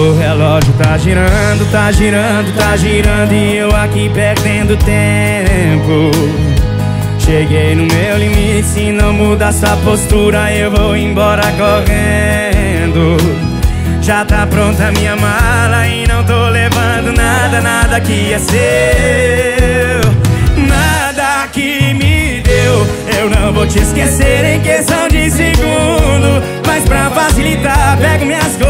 O relógio tá girando, tá girando, tá girando E eu aqui perdendo tempo. Cheguei no meu limite, se não mudar essa postura Eu vou embora correndo. Já tá pronta minha mala e não tô levando nada, nada que é seu. Nada que me deu. Eu não vou te esquecer em questão de segundo Mas pra facilitar, pego minhas coisas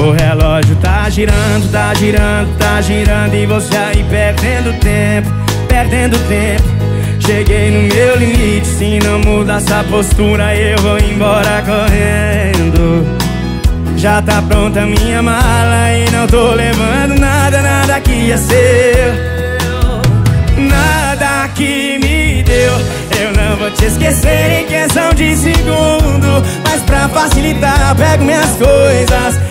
O relógio tá girando, tá girando, tá girando E você aí perdendo tempo, perdendo tempo. Cheguei no meu limite, se não mudar essa postura Eu vou embora correndo. Já tá pronta minha mala e não tô levando nada, nada que é seu. Nada que me deu. Eu não vou te esquecer em questão de segundo Mas pra facilitar, pego minhas coisas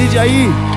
Decide aí